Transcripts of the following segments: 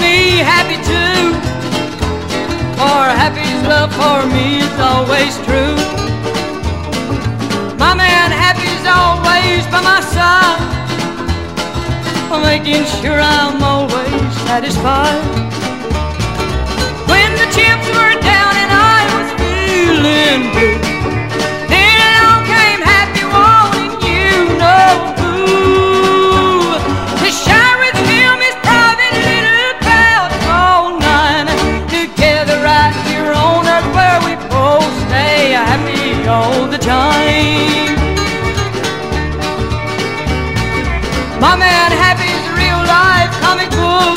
me happy too. For Happy's love for me is always true. My man Happy's always by my side, making sure I'm always satisfied. When the chips were time. My man Happy's a real life comic book.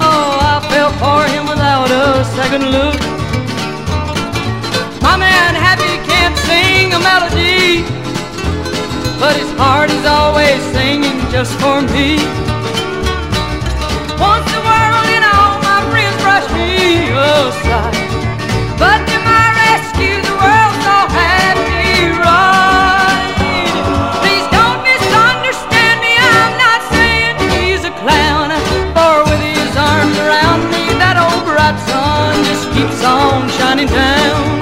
Oh, I fell for him without a second look. My man Happy can't sing a melody, but his heart is always singing just for me. Keeps on shining down.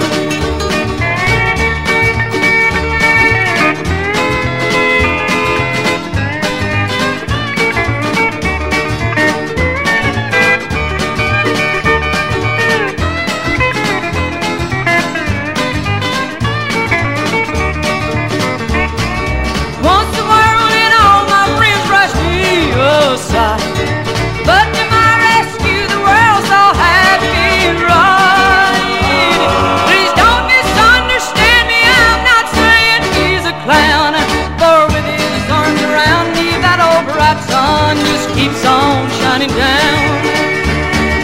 Keeps on shining down.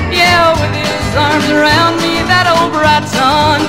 Yeah, with his arms around me, that old bright sun